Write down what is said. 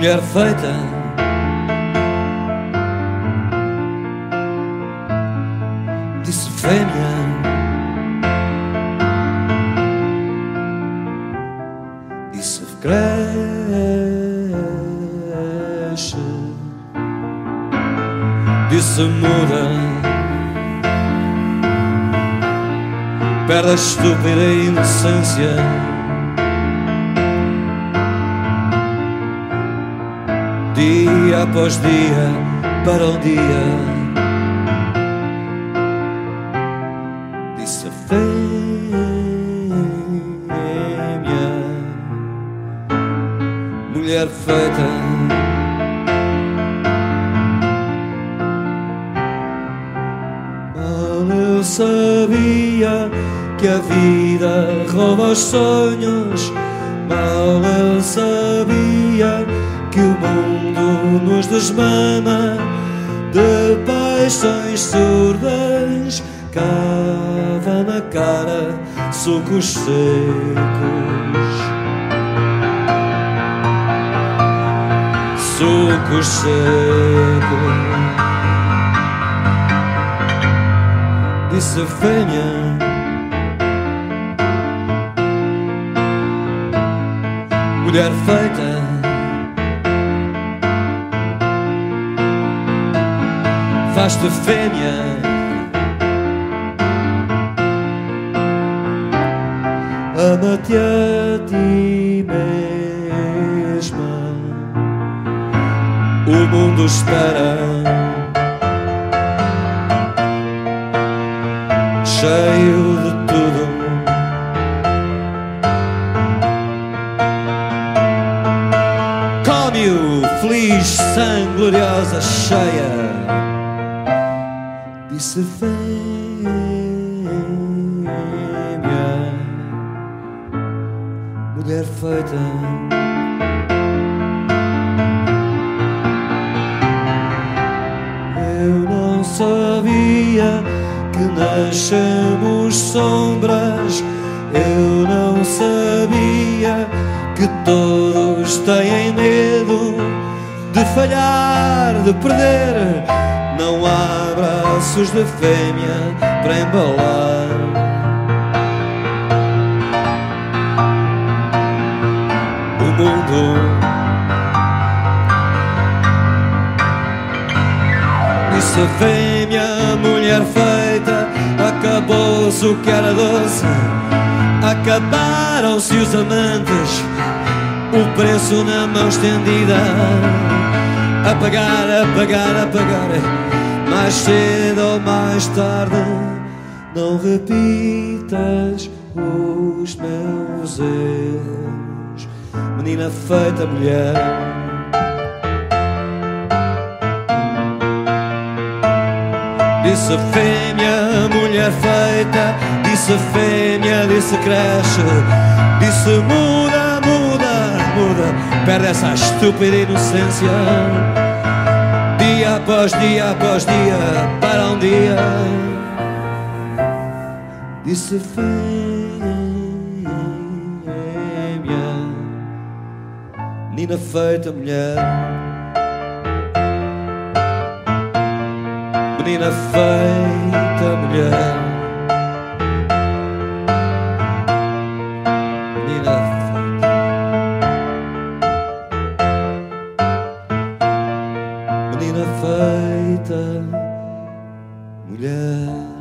mulher feita. Disse fêmea. Disse cresce. Disse muda. Perde a estúpida inocência. Dia após dia para um dia. Disse a fêmea, mulher feita. Mal eu sabia que a vida rouba os sonhos. Mal eu sabia o nos desmama de paixões surdas, cava na cara sucos secos. Sucos secos. Disse a fêmea. Mulher feita faz-te fêmea. Ama-te a ti mesma. O mundo espera. Cheio de tudo. Come-o, feliz, sangue gloriosa, cheia disse fêmea, mulher feita. Eu não sabia que nascemos sombras. Eu não sabia que todos têm medo de falhar, de perder. Braços de fêmea para embalar. O mundo disse fêmea, mulher feita, acabou-se o que era doce, acabaram-se os amantes, o preço na mão estendida. A pagar, a pagar, a pagar Mais cedo ou mais tarde Não repitas os meus erros. Menina feita mulher. Disse fêmea, mulher feita. Disse fêmea, disse cresce. Disse muda, muda, muda. Perde essa estúpida inocência após dia após dia Para um dia. Disse fêmea Menina feita mulher. Menina feita mulher menina feita mulher.